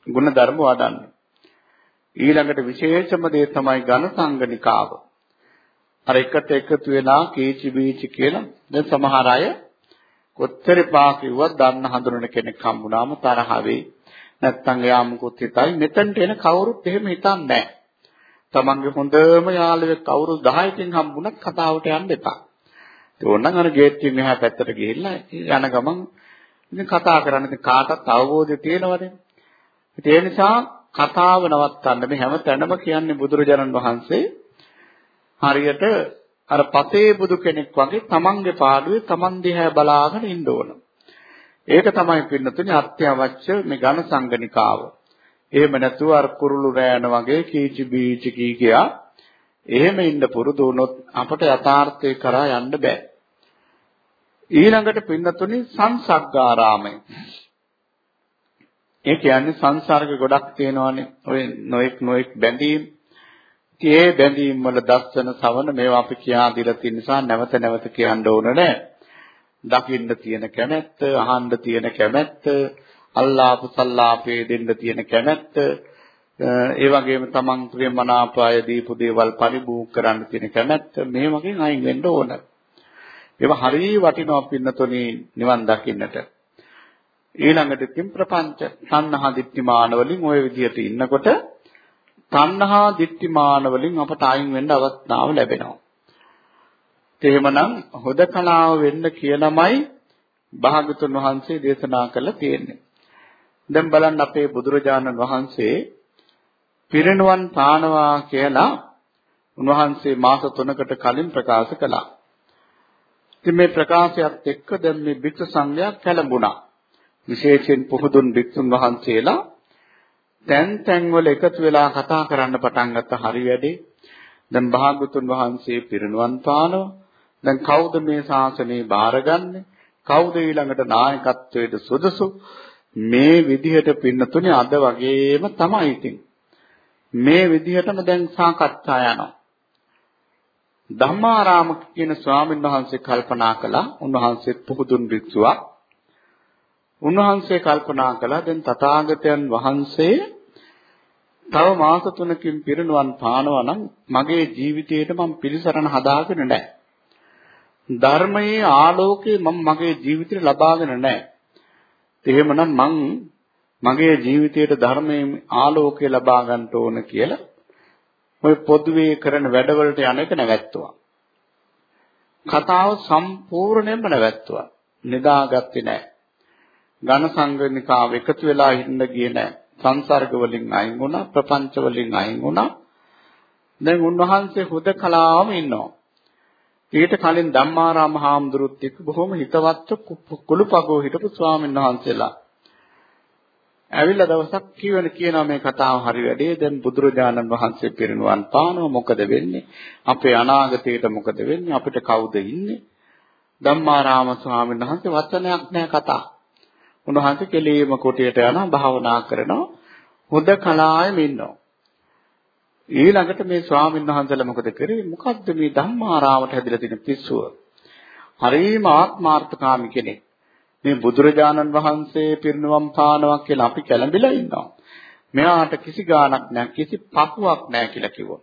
ගුණ ධර්ම වඩන්න. ඊළඟට විශේෂම දේ තමයි ඝන සංගනිකාව. අර එකට එකතු වෙලා කීචි බීචි කියලා දැන් සමහර අය කොච්චර පා කිව්වත් දන්න හඳුනන කෙනෙක් හම්බුනාම තරහ වෙයි. නැත්තම් එයා මුකුත් හිතයි. මෙතනට එන කවුරුත් එහෙම හිතන්නේ නැහැ. තමන්ගේ හොඳම යාළුවෙක් කවුරු 10කින් හම්බුණත් කතාවට යන්න එපා. ඒ ඕනනම් අර ගේට්ටුවෙන් මෙහා පැත්තට ගිහිල්ලා යන ගමන් ඉතින් කතා කරන්න ඉතින් කාටත් අවබෝධය තියෙනවනේ. ඒ නිසා කතාව නවත්තන්න මේ හැම තැනම කියන්නේ බුදුරජාණන් වහන්සේ හරියට අර පතේ බුදු කෙනෙක් වගේ තමන්ගේ පාඩුවේ තමන් දිහා බලාගෙන ඉන්න ඕන. ඒක තමයි පින්නතුනේ අත්‍යවශ්‍ය මේ ඝන සංගණිකාව. එහෙම නැතුව අර කුරුළු රෑන වගේ කීචි බීචි කී කියා එහෙම ඉන්න පුරුදු වුණොත් අපට යථාර්ථය කරා යන්න බෑ. ඊළඟට පින්නතුනේ සංසග්ගාරාමය. ඒ කියන්නේ සංසර්ග ගොඩක් තියෙනවානේ. ඔය නොඑක් නොඑක් බැඳීම්. ඒ බැඳීම් වල දස්සන සවන මේවා අපි කියා දීලා තියෙන නිසා නැවත නැවත කියන්න ඕන නෑ. දකින්න තියෙන කැමැත්ත, අහන්න තියෙන කැමැත්ත, අල්ලාප සල්ලාපේ දෙන්න තියෙන කැමැත්ත, ඒ වගේම තමන් ප්‍රියමනාපය දීපු දේවල් පරිභෝග කරන්න තියෙන කැමැත්ත මේ වගේ අයින් වෙන්න ඕන. ඒවා හරිය වටිනවා පින්නතොනි නිවන් දකින්නට. ඊළඟට තින් ප්‍රපංච තණ්හා දිට්ඨිමාන වලින් ওই විදිහට ඉන්නකොට තණ්හා දිට්ඨිමාන වලින් අපට අයින් වෙන්න අවස්ථාව ලැබෙනවා. එහෙමනම් හොදකලාව වෙන්න කියලාමයි භාගතුන් වහන්සේ දේශනා කළා තියෙන්නේ. දැන් බලන්න අපේ බුදුරජාණන් වහන්සේ පිරිනුවන් පානවා කියලා උන්වහන්සේ මාස 3කට කලින් ප්‍රකාශ කළා. ඉතින් මේ ප්‍රකාශයත් එක්ක දැන් මේ භික්ෂු සංඝයා කැළඹුණා. විශේෂයෙන් පුහුදුන් භික්ෂුන් වහන්සේලා තැන් තැන් වල එකතු වෙලා කතා කරන්න පටන් ගත්ත හරි වැඩි. දැන් භාගතුන් වහන්සේ පිරිනුවන් පානවා. දැන් කවුද මේ ශාසනය බාරගන්නේ? කවුද ඊළඟට නායකත්වයට සුදුසු? මේ විදිහට පින්නතුනේ අද වගේම තමයි ඉතින්. මේ විදිහටම දැන් සාකච්ඡා යනවා. ධම්මාරාම කියන ස්වාමීන් වහන්සේ කල්පනා කළා උන්වහන්සේ පුහුදුන් භික්ෂුවක්. උන්වහන්සේ කල්පනා කළා දැන් තථාගතයන් වහන්සේ තව මාස 3කින් පිරිනුවන් පානවා නම් මගේ ජීවිතේට මම පිළිසරණ හදාගෙන නැහැ. ධර්මයේ ආලෝකය මම මගේ ජීවිතේ ලබාගෙන නැහැ. එහෙමනම් මං මගේ ජීවිතයට ධර්මයේ ආලෝකය ලබා ගන්න ඕන කියලා ඔය පොදුවේ කරන වැඩවලට යන එක නැවැත්තුවා. කතාව සම්පූර්ණයෙන්ම නැවැත්තුවා. නිදාගත්තේ නැහැ. ඝන සංගණිකාව එකතු වෙලා ඉන්න ගියේ නැහැ. සංසර්ග වලින් අයින් වුණා, ප්‍රපංච වලින් අයින් වුණා. දැන් උන්වහන්සේ හුදකලාවම ඉන්නවා. ඊට කලින් ධම්මාරාම හාමුදුරුවොත් එක්ක බොහොම හිතවත් කුළුපගෝ හිටපු ස්වාමීන් වහන්සේලා. ඇවිල්ලා දවසක් කියවන කියනවා මේ කතාව හරි වැඩේ. දැන් බුදුරජාණන් වහන්සේ පිරිනුවන් පානවා මොකද වෙන්නේ? අපේ අනාගතයට මොකද වෙන්නේ? අපිට කවුද ඉන්නේ? ධම්මාරාම ස්වාමීන් වහන්සේ වචනයක් නැහැ කතා. උන්වහන්සේ කෙලීම කොටියට යනවා භාවනා කරනවා. හොඳ කලායෙම ඉන්නවා. ඊළඟට මේ ස්වාමීන් වහන්සේලා මොකද කරේ? මොකද්ද මේ ධම්මාරාමට හැදිලා තියෙන පිස්සුව? හරිම ආත්මාර්ථකාමී කෙනෙක්. මේ බුදුරජාණන් වහන්සේ පිරිනවම් පානවා කියලා අපි කැළඹිලා ඉන්නවා. මෙයාට කිසි ගාණක් නැහැ, කිසි පකුවක් නැහැ කියලා කිව්වා.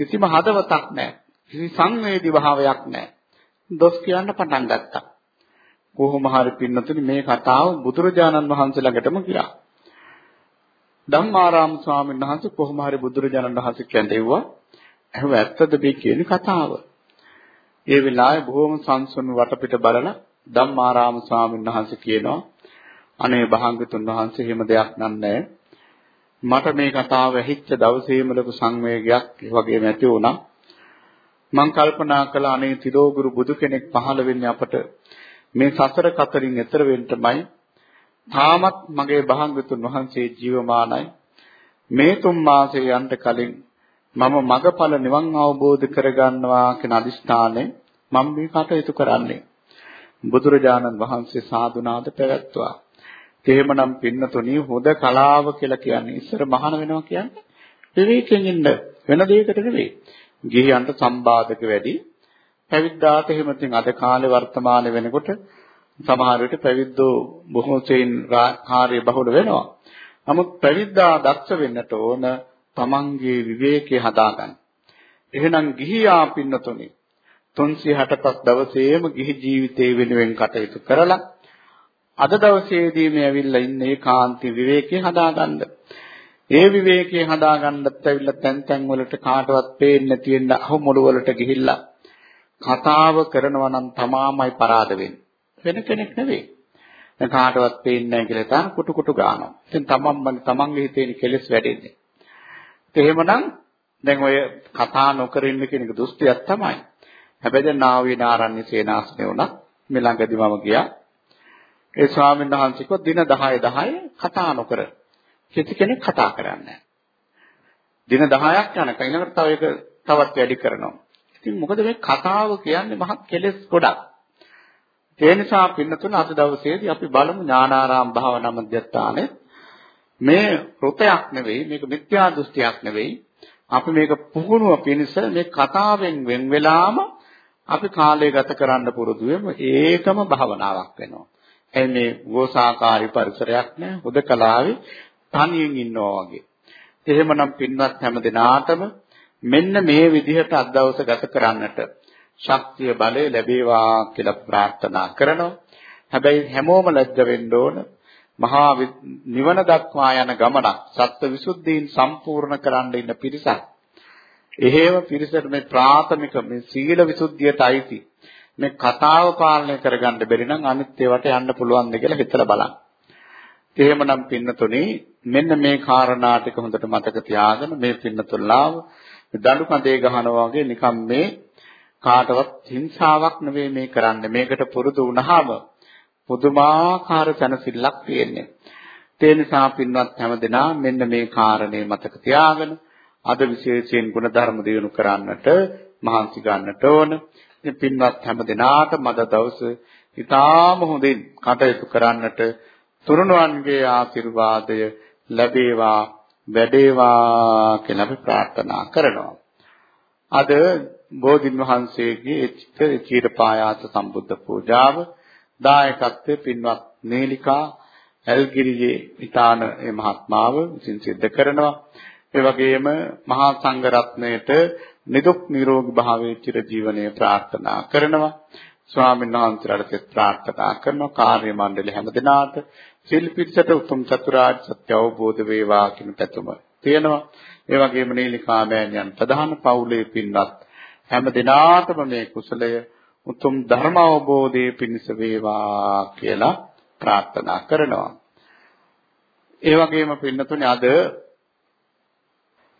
කිසිම හදවතක් නැහැ, කිසි සංවේදී භාවයක් නැහැ. දොස් කියන්න පටන් ගත්තා. කොහොම හරි පින්නතුනි මේ කතාව බුදුරජාණන් වහන්සේ ළඟටම ගියා. ධම්මාරාම ස්වාමීන් වහන්සේ කොහොම හරි බුදුරජාණන් වහන්සේ කැඳෙව්වා. එහෙම ඇත්තද මේ කියන කතාව. ඒ වෙලාවේ බොහොම සංසුන් වටපිට බලලා ධම්මාරාම ස්වාමීන් වහන්සේ කියනවා අනේ භාග්‍යතුන් වහන්සේ එහෙම දෙයක් නෑ. මට මේ කතාව ඇහිච්ච දවසේම ලොකු සංවේගයක් ඒ වගේම ඇති වුණා. මං කල්පනා කළා අනේ තිරෝගුරු බුදු කෙනෙක් පහළ වෙන්නේ අපට මේ සසර කතරින් එතර වෙන්නමයි. තාමත් මගේ භාග්‍යතුන් වහන්සේ ජීවමානයි. මේ තුන් මාසයේ යන්න කලින් මම මගඵල නිවන් අවබෝධ කරගන්නවා කියන අදිස්ථානේ මම මේ කටයුතු කරන්නේ. බුදුරජාණන් වහන්සේ සාදුනාද පැවැත්වුවා. එහෙමනම් පින්නතුණි හොද කලාව කියලා කියන්නේ ඉස්සර මහාන වෙනවා කියන්නේ විවේකයෙන් ඉන්න වෙන දෙයකට නෙවෙයි. ගිහියන්ට සම්බාධක වැඩි. පැවිද්දාට එහෙම ඉතින් අද කාලේ වර්තමාන වෙනකොට සමහර විට පැවිද්දෝ බොහෝ සෙයින් කාර්ය බහුල වෙනවා. නමුත් පැවිද්දා දක්ෂ වෙන්නට ඕන තමන්ගේ විවේකේ හදාගන්න. එහෙනම් ගිහියා පින්නතුනි 365 දවසේම ගිහි ජීවිතේ වෙනුවෙන් කටයුතු කරලා අද දවසේදී මේ ඇවිල්ලා ඉන්නේ කාන්ති විවේකේ හදාගන්න. ඒ විවේකේ හදාගන්නත් ඇවිල්ලා තැන් තැන් වලට කාටවත් පේන්නේ තියෙන අහමුළු වලට ගිහිල්ලා කතාව කරනවා නම් තමාමයි පරාද වෙන්නේ. වෙන කෙනෙක් නෙවෙයි. දැන් කාටවත් පේන්නේ නැහැ කියලා තාන කුටු කුටු ගන්නවා. ඉතින් තමන්ම තමන්ගේ හිතේ කෙලෙස් වැඩෙන්නේ. එහෙමනම් දැන් ඔය කතා නොකර ඉන්න කෙනෙක් දුස්තියක් තමයි. හැබැයි දැන් නාවී නාරණ්‍ය සේනාසනේ වුණා. මේ ළඟදි මම ගියා. ඒ ස්වාමීන් වහන්සේ කිව්වා දින 10 10 කතා නොකර. කිසි කෙනෙක් කතා කරන්නේ දින 10ක් යනකම් ඊළඟට තව එක තවත් වැඩි කරනවා. ඉතින් මොකද මේ කතාව කියන්නේ මහත් කෙලෙස් ගොඩක්. ඒ නිසා පින්නතුන අද දවසේදී අපි බලමු ඥානාරාම භාවනා මධ්‍යස්ථානයේ මේ ෘතයක් නෙවෙයි මේක මිත්‍යා දෘෂ්ටියක් නෙවෙයි අපි මේක පුහුණුව පිණිස මේ කතාවෙන් වෙන් වෙලාම අපි කාලය ගත කරන්න පුරුදු වෙමු ඒකම භාවනාවක් වෙනවා. එයි මේ ගෝසාකාරී පරිසරයක් නෑ? හුදකලාවේ තනියෙන් ඉන්නවා වගේ. එහෙමනම් පින්වත් හැම දිනාටම මෙන්න මේ විදිහට අද දවස ගත කරන්නට ශක්තිය බලය ලැබේවා කියලා ප්‍රාර්ථනා කරනවා. හැබැයි හැමෝම ලැජ්ජ වෙන්න ඕන. මහා නිවන දක්වා යන ගමනක් සත්‍ය විසුද්ධීන් සම්පූර්ණ කරන්න ඉන්න පිරිසක්. එහෙම පිරිසට මේ ප්‍රාථමික මේ සීල විසුද්ධියට අයිති මේ කතාව පාලනය කරගන්න බැරි නම් අනිත් ඒවට යන්න පුළුවන්ද කියලා හිතලා බලන්න. එහෙමනම් පින්නතුනි මෙන්න මේ කාරණා ටික හොඳට මතක තියාගෙන මේ පින්නතුල්ලාව දඬු කඳේ ගහනවා වගේ නිකම් මේ කාටවත් හිංසාවක් නෙවෙයි මේ කරන්නේ. මේකට පුරුදු වුණාම පුදුමාකාර සැනසෙල්ලක් තියෙන්නේ. ඒ නිසා පින්වත් හැමදෙනා මෙන්න මේ කාරණේ මතක තියාගෙන අද විශේෂයෙන් ගුණධර්ම දියුණු කරන්නට මහන්සි ගන්නට ඕන. ඉතින් පින්වත් හැමදෙනාට මද දවස ඉතාම හොඳින් කටයුතු කරන්නට තුරුණුවන්ගේ ආශිර්වාදය ලැබේවා වැඩේවා කියලා අපි ප්‍රාර්ථනා කරනවා. අද බෝධින් වහන්සේගේ චිත්තචීරපායාස සම්බුද්ධ පූජාව දායකත්වයේ පින්වත් නේලිකා ඇල්ගිරියේ ඊතාන මේ මහත්මාව විසින් සිද්ධ කරනවා. ඒ වගේම මහා සංඝ රත්නයට නිදුක් නිරෝගී භාවයේ චිර ජීවනයේ ප්‍රාර්ථනා කරනවා. ස්වාමීන් වහන්සේලාට ප්‍රාර්ථනා කරනවා කාර්ය මණ්ඩල හැමදෙනාට ශිල්පිතට උතුම් චතුරාර්ය සත්‍ය අවබෝධ වේවා කියන පැතුම තියෙනවා. ඒ වගේම නීලිකා මෑණියන් ප්‍රධාන පවුලේ පින්වත් හැම දිනාටම මේ කුසලය උතුම් ධර්ම අවබෝධයේ පිණිස වේවා කියලා ප්‍රාර්ථනා කරනවා. ඒ වගේම පින්නතුනේ අද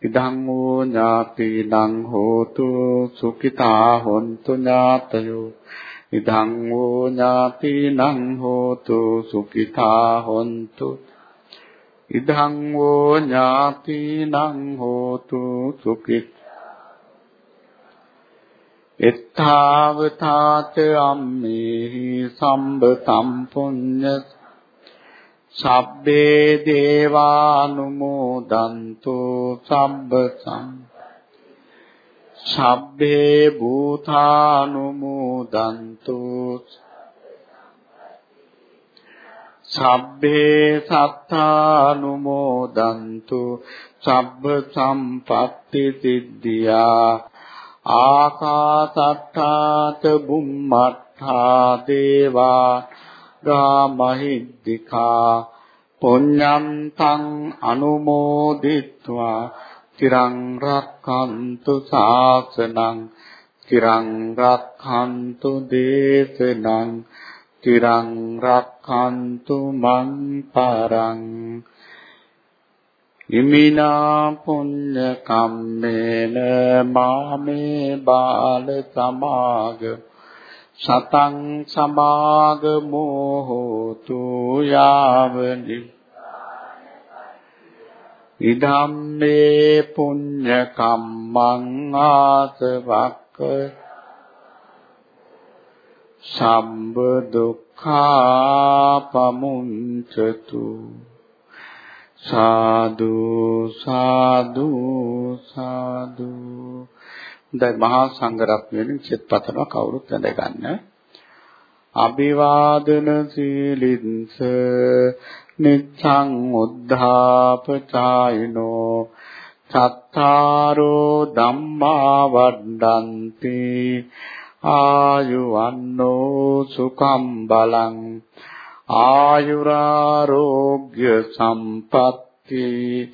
ඉදං වූ ඥාතිනං හෝතු සුඛිතා හොන්තු ඥාතයෝ. ඉදං වූ ඥාතිනං හෝතු සුඛිතා හොන්තු. ඉදං වූ ඥාතිනං හෝතු සුඛිතා. එත්තාවතාත අම්මේහි සම්බතම් පුඤ්ඤ සබ්බේ දේවානුමෝදන්තු සබ්බ සම් සබ්බේ භූතානුමෝදන්තු සබ්බේ සත්තානුමෝදන්තු සබ්බ සම්පත්ති සිද්ධියා ආකාසට්ඨාත බුම්මට්ඨා දේවා ගාමහිද්దికා පුඤ්ඤන්තං අනුමෝදිත්වා තිරං රක්ඛන්තු ශාසනං තිරං රක්ඛන්තු දේශනං තිරං රක්ඛන්තු මං පරං ඉමිනා පුඤ්ඤ කම්මේන මාමේ බාල සමාග සතං සමාගමෝ හෝතු යාවනි. ඉදම්මේ පුඤ්ඤ කම්මං ආසවක්ක. සම්බ දුක්ඛා පමුංචතු සාදු සාදු සාදු. දැන් මහා සංඝරත්නයෙන් චිත්පතන කවුරුත් වැඳගන්න. අභිවාදන සීලින්ස නිච්ඡං උද්ධාපචායිනෝ චත්තාරෝ ධම්මා වඩ්ඩಂತಿ ආයුවන්නෝ සුඛම් බලං ආයුරාරෝග්‍ය සම්පatti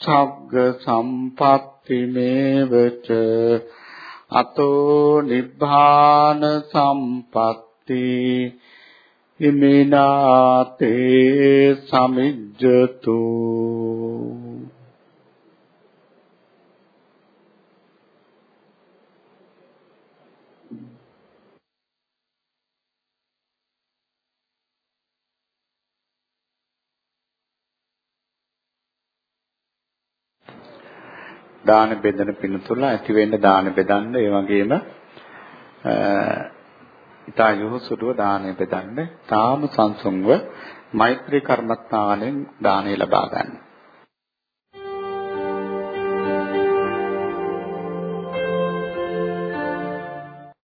සග්ග සම්පatti මේවච අතෝ නිබ්බාන සම්පatti ඉමිනාතේ සමිජ්ජතු දාන බෙදන පිණුතුල ඇති වෙන්න දාන බෙදන්න ඒ වගේම ඊතා යොහුසුරුව දානය බෙදන්න තාම සංසුන්ව මෛත්‍රී කර්මස්ථානෙන් දානය ලබා ගන්න.